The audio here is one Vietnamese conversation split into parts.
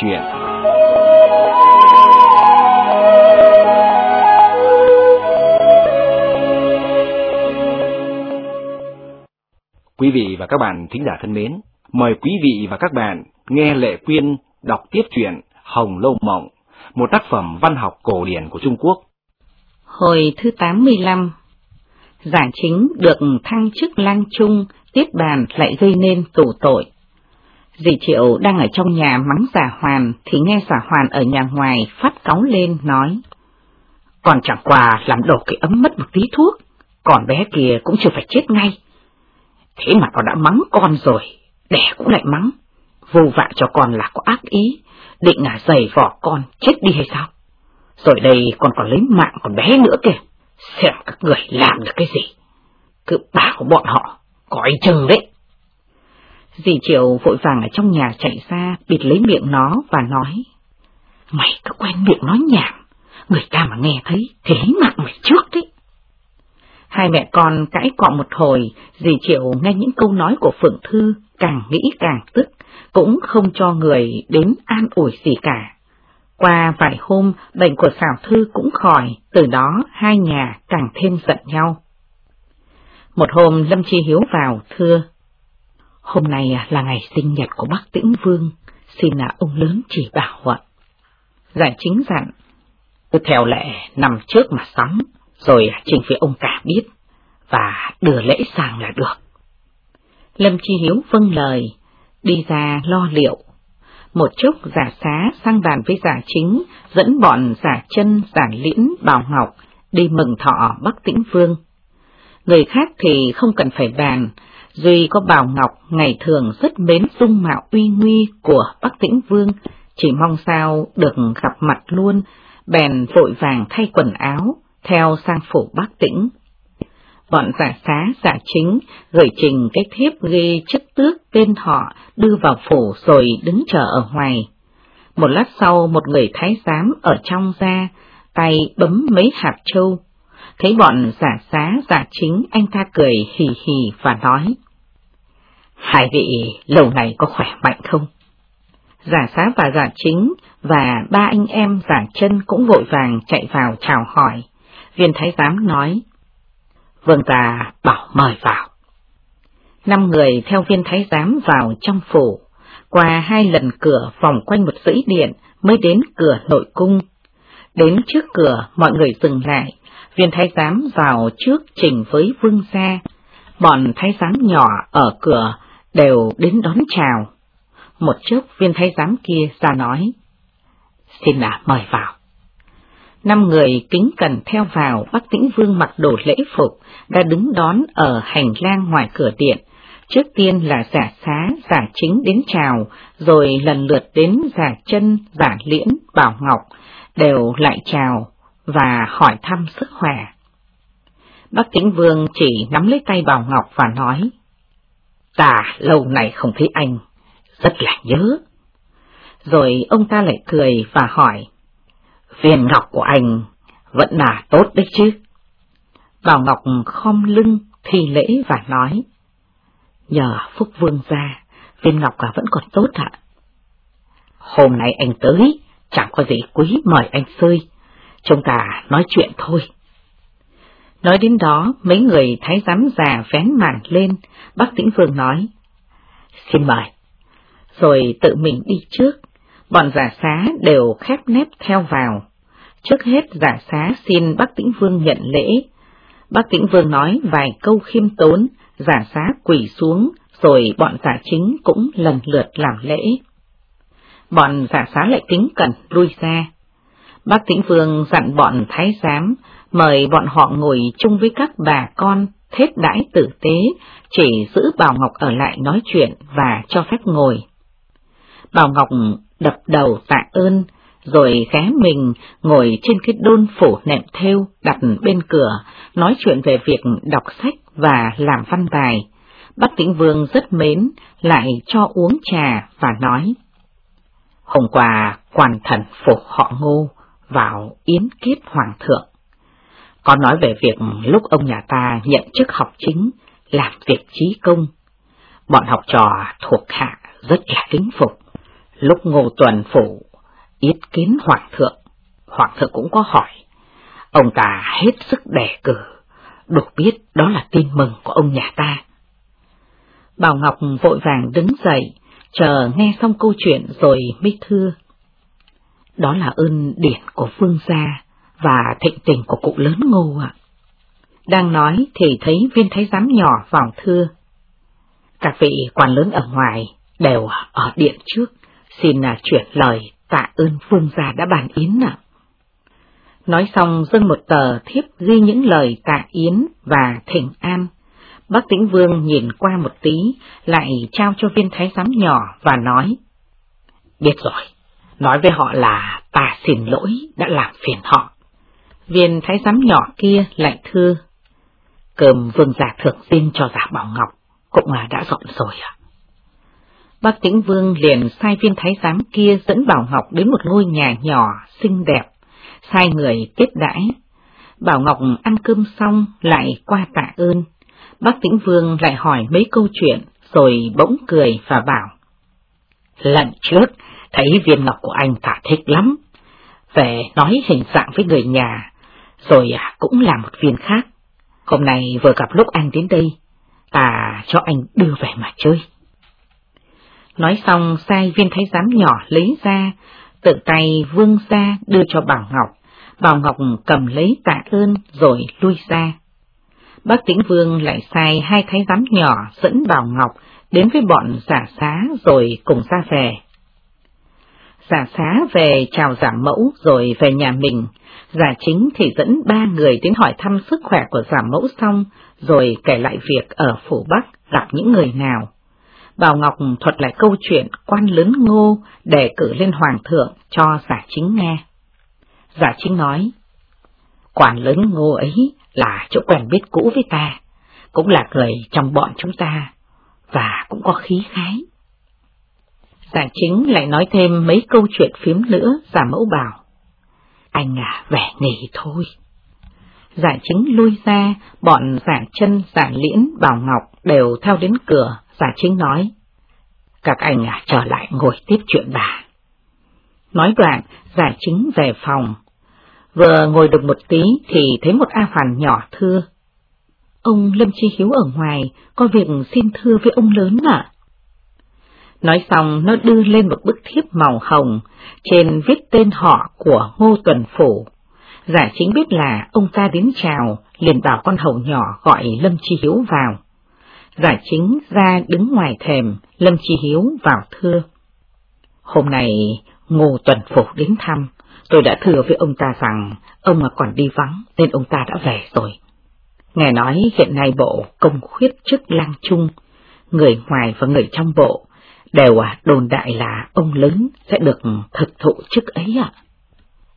chuyện. Quý vị và các bạn thính giả thân mến, mời quý vị và các bạn nghe Lệ Quyên đọc tiếp truyện Hồng Lâu Mộng, một tác phẩm văn học cổ điển của Trung Quốc. Hồi thứ 85 Giả chính được thăng chức lang trung, tiếp bàn lại gây nên tù tội. Dì Triệu đang ở trong nhà mắng giả hoàn thì nghe giả hoàn ở nhà ngoài phát cáu lên nói. Còn chẳng qua làm đổ cái ấm mất một tí thuốc, còn bé kia cũng chưa phải chết ngay. Thế mà con đã mắng con rồi, đẻ cũng lại mắng, vô vạ cho con là có ác ý, định là giày vỏ con chết đi hay sao? Rồi đây con còn lấy mạng con bé nữa kìa, xem các người làm được cái gì. Cứ bảo bọn họ, coi chừng đấy. Dì Triệu vội vàng ở trong nhà chạy ra, bịt lấy miệng nó và nói. Mày cứ quen miệng nói nhảm, người ta mà nghe thấy thì lấy mạng mày trước đấy. Hai mẹ con cãi cọ một hồi, dì Triệu nghe những câu nói của Phượng Thư, càng nghĩ càng tức, cũng không cho người đến an ủi gì cả. Qua vài hôm, bệnh của xảo thư cũng khỏi, từ đó hai nhà càng thêm giận nhau. Một hôm Lâm Chi Hiếu vào, thưa. Hôm nay là ngày sinh nhật của bác Tĩnh Vương, xin là ông lớn chỉ bảo ạ. Giải chính dặn, cứ theo lệ nằm trước mà sắm, rồi trình với ông cả biết, và đưa lễ sang là được. Lâm Chi Hiếu vâng lời, đi ra lo liệu. Một chốc giả xá sang bàn với giả chính, dẫn bọn giả chân, giả liễn, bảo ngọc, đi mừng thọ Bắc Tĩnh Vương. Người khác thì không cần phải bàn, Duy có Bảo Ngọc ngày thường rất mến dung mạo uy nguy của Bắc Tĩnh Vương, chỉ mong sao được gặp mặt luôn, bèn vội vàng thay quần áo, theo sang phủ Bắc Tĩnh. Bọn giả xá giả chính gửi trình cái thiếp ghi chức tước tên họ đưa vào phủ rồi đứng chờ ở ngoài. Một lát sau một người thái giám ở trong ra, tay bấm mấy hạt châu. Thấy bọn giả xá giả chính anh ta cười hì hì và nói. Hai vị lâu này có khỏe mạnh không? Giả xá và giả chính và ba anh em giả chân cũng vội vàng chạy vào chào hỏi. Viên thái giám nói, Vương ta bảo mời vào. Năm người theo viên thái giám vào trong phủ, qua hai lần cửa vòng quanh một dãy điện mới đến cửa nội cung. Đến trước cửa mọi người dừng lại, viên thái giám vào trước trình với vương gia. Bọn thái giám nhỏ ở cửa đều đến đón chào. Một chốc viên thái giám kia ra nói, xin là mời vào. Năm người kính cần theo vào, Bắc Tĩnh Vương mặc đồ lễ phục, đã đứng đón ở hành lang ngoài cửa điện. Trước tiên là giả xá, giả chính đến chào, rồi lần lượt đến giả chân, giả liễn, bảo ngọc, đều lại chào và hỏi thăm sức khỏe. Bắc Tĩnh Vương chỉ nắm lấy tay Bảo Ngọc và nói, Ta lâu này không thấy anh, rất là nhớ. Rồi ông ta lại cười và hỏi, viên ngọc của anh vẫn là tốt đấy chứ. Bảo Ngọc khom lưng, thi lễ và nói, nhờ Phúc Vương ra, viên ngọc cả vẫn còn tốt ạ. Hôm nay anh tới, chẳng có gì quý mời anh chơi, chúng ta nói chuyện thôi. Nói đến đó, mấy người thái giám già vén màn lên, bác tĩnh vương nói, xin mời. Rồi tự mình đi trước, bọn giả xá đều khép nép theo vào. Trước hết giả xá xin bác tĩnh vương nhận lễ. Bác tĩnh vương nói vài câu khiêm tốn, giả xá quỳ xuống, rồi bọn giả chính cũng lần lượt làm lễ. Bọn giả xá lại kính cẩn lui ra. Bác tĩnh vương dặn bọn thái giám mời bọn họ ngồi chung với các bà con, thết đãi tử tế, chỉ giữ Bảo Ngọc ở lại nói chuyện và cho phép ngồi. Bảo Ngọc đập đầu tạ ơn, rồi ghé mình ngồi trên cái đôn phủ nệm thêu đặt bên cửa, nói chuyện về việc đọc sách và làm văn bài. bác Tĩnh Vương rất mến, lại cho uống trà và nói. Hôm qua, quan thần phục họ ngô vào yến kiếp hoàng thượng. Có nói về việc lúc ông nhà ta nhận chức học chính, làm việc trí công. Bọn học trò thuộc hạ rất là kính phục. Lúc Ngô Tuần Phủ yết kiến Hoàng thượng, Hoàng thượng cũng có hỏi. Ông ta hết sức đẻ cử, được biết đó là tin mừng của ông nhà ta. Bảo Ngọc vội vàng đứng dậy, chờ nghe xong câu chuyện rồi mới thưa. Đó là ơn điển của phương gia và thịnh tình của cụ lớn ngô ạ. Đang nói thì thấy viên thái giám nhỏ vòng thưa. Các vị quan lớn ở ngoài đều ở điện trước, xin à, chuyển lời tạ ơn phương gia đã bàn yến ạ. Nói xong dâng một tờ thiếp ghi những lời tạ yến và thỉnh an. Bác Tĩnh Vương nhìn qua một tí, lại trao cho viên thái giám nhỏ và nói. Biết rồi, nói với họ là ta xin lỗi đã làm phiền họ. Viên thái giám nhỏ kia lại thưa. Cơm vương giả thượng xin cho giả bảo ngọc, cũng là đã dọn rồi à? Bác Tĩnh Vương liền sai viên thái giám kia dẫn Bảo Ngọc đến một ngôi nhà nhỏ, xinh đẹp, sai người tiếp đãi. Bảo Ngọc ăn cơm xong lại qua tạ ơn. Bác Tĩnh Vương lại hỏi mấy câu chuyện, rồi bỗng cười và bảo. Lần trước, thấy viên ngọc của anh thả thích lắm. Về nói hình dạng với người nhà, rồi à, cũng là một viên khác. Hôm nay vừa gặp lúc anh đến đây, ta cho anh đưa về mà chơi. Nói xong sai viên thái giám nhỏ lấy ra, tự tay vương ra đưa cho Bảo Ngọc. Bảo Ngọc cầm lấy tạ ơn rồi lui ra. Bác Tĩnh Vương lại sai hai thái giám nhỏ dẫn Bảo Ngọc đến với bọn giả xá rồi cùng ra về. Giả xá về chào giả mẫu rồi về nhà mình, giả chính thì dẫn ba người đến hỏi thăm sức khỏe của giả mẫu xong, rồi kể lại việc ở Phủ Bắc gặp những người nào. Bảo Ngọc thuật lại câu chuyện quan lớn ngô để cử lên hoàng thượng cho giả chính nghe. Giả chính nói, quan lớn ngô ấy là chỗ quen biết cũ với ta, cũng là người trong bọn chúng ta, và cũng có khí khái. Giả chính lại nói thêm mấy câu chuyện phím nữa, giả mẫu bảo, anh à, vẻ nghỉ thôi. Giả chính lui ra, bọn giả chân, giả liễn, bảo ngọc đều theo đến cửa, Giả chính nói, các anh à, trở lại ngồi tiếp chuyện bà. Nói đoạn, giả chính về phòng. Vừa ngồi được một tí thì thấy một A Hoàn nhỏ thưa. Ông Lâm Chi Hiếu ở ngoài, có việc xin thưa với ông lớn ạ. Nói xong nó đưa lên một bức thiếp màu hồng, trên viết tên họ của Ngô Tuần Phủ. Giả chính biết là ông ta đến chào, liền bảo con hầu nhỏ gọi Lâm Chi Hiếu vào. Giải chính ra đứng ngoài thềm, Lâm Chi Hiếu vào thưa. Hôm nay Ngô Tuần Phủ đến thăm, tôi đã thừa với ông ta rằng ông mà còn đi vắng nên ông ta đã về rồi. Nghe nói hiện nay bộ công khuyết chức lang trung, người ngoài và người trong bộ đều à, đồn đại là ông lớn sẽ được thực thụ chức ấy ạ.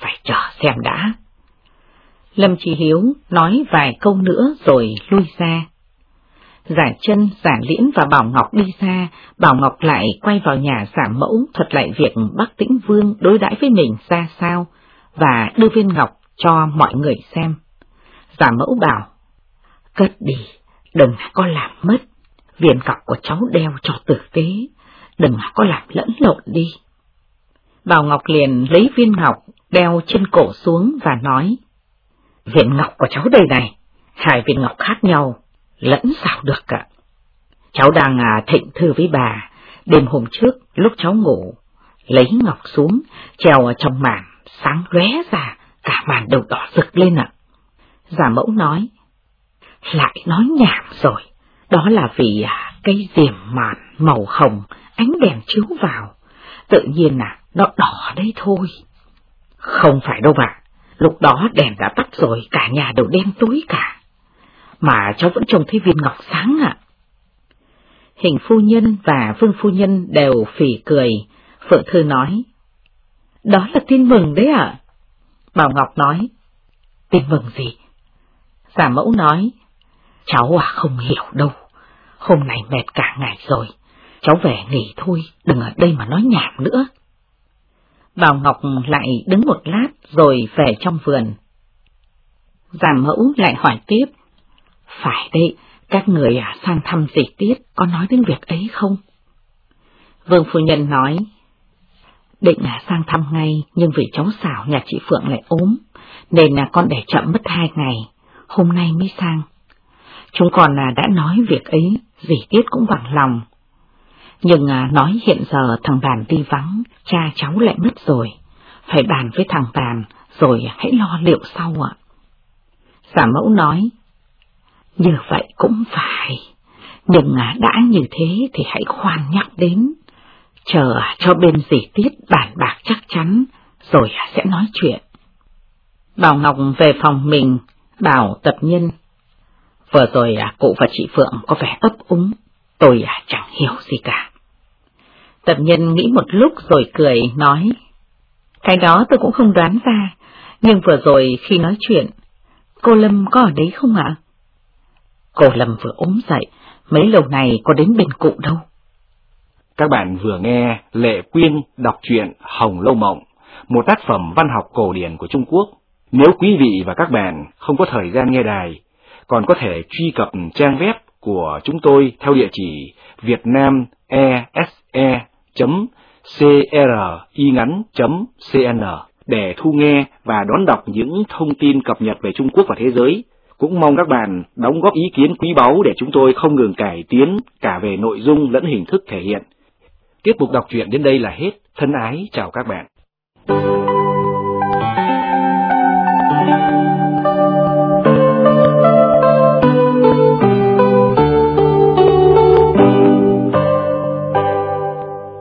Phải chờ xem đã. Lâm Chi Hiếu nói vài câu nữa rồi lui ra. Giả chân, giả liễn và Bảo Ngọc đi ra. Bảo Ngọc lại quay vào nhà giả mẫu thuật lại việc Bắc Tĩnh Vương đối đãi với mình ra sao, và đưa viên ngọc cho mọi người xem. Giả mẫu bảo, cất đi, đừng có làm mất, viên ngọc của cháu đeo cho tử tế, đừng có làm lẫn lộn đi. Bảo Ngọc liền lấy viên ngọc đeo trên cổ xuống và nói, viên ngọc của cháu đây này, hai viên ngọc khác nhau, lẫn sao được ạ. Cháu đang à, thịnh thư với bà, đêm hôm trước lúc cháu ngủ, lấy ngọc xuống, treo ở trong màn, sáng lóe ra, cả màn đầu đỏ rực lên ạ. Giả mẫu nói, lại nói nhảm rồi, đó là vì à, cái cây diềm màn màu hồng, ánh đèn chiếu vào, tự nhiên à, nó đỏ đấy thôi. Không phải đâu ạ, lúc đó đèn đã tắt rồi, cả nhà đều đen tối cả mà cháu vẫn trông thấy viên ngọc sáng ạ. Hình phu nhân và vương phu nhân đều phỉ cười, Phượng Thư nói. Đó là tin mừng đấy ạ. Bảo Ngọc nói. Tin mừng gì? Giả mẫu nói. Cháu à không hiểu đâu, hôm nay mệt cả ngày rồi, cháu về nghỉ thôi, đừng ở đây mà nói nhảm nữa. Bảo Ngọc lại đứng một lát rồi về trong vườn. Giảm mẫu lại hỏi tiếp. Phải đấy, các người à sang thăm dì Tiết có nói đến việc ấy không? Vương Phu Nhân nói, định là sang thăm ngay, nhưng vì cháu xảo nhà chị Phượng lại ốm, nên là con để chậm mất hai ngày, hôm nay mới sang. Chúng còn là đã nói việc ấy, dì Tiết cũng bằng lòng. Nhưng à, nói hiện giờ thằng Bàn đi vắng, cha cháu lại mất rồi, phải bàn với thằng Bàn, rồi hãy lo liệu sau ạ. Giả mẫu nói, như vậy cũng phải, nhưng à, đã như thế thì hãy khoan nhắc đến, chờ à, cho bên dì Tiết bàn bạc chắc chắn, rồi à, sẽ nói chuyện. Bảo Ngọc về phòng mình, bảo tập nhân. Vừa rồi à, cụ và chị Phượng có vẻ ấp úng, tôi à, chẳng hiểu gì cả. Tập nhân nghĩ một lúc rồi cười, nói, cái đó tôi cũng không đoán ra, nhưng vừa rồi khi nói chuyện, cô Lâm có ở đấy không ạ? Cô Lâm vừa ốm dậy, mấy lâu này có đến bên cụ đâu. Các bạn vừa nghe Lệ Quyên đọc truyện Hồng Lâu Mộng, một tác phẩm văn học cổ điển của Trung Quốc. Nếu quý vị và các bạn không có thời gian nghe đài, còn có thể truy cập trang web của chúng tôi theo địa chỉ vietnamese.cringắn.cn để thu nghe và đón đọc những thông tin cập nhật về Trung Quốc và thế giới. Cũng mong các bạn đóng góp ý kiến quý báu để chúng tôi không ngừng cải tiến cả về nội dung lẫn hình thức thể hiện. Tiếp mục đọc truyện đến đây là hết. Thân ái chào các bạn.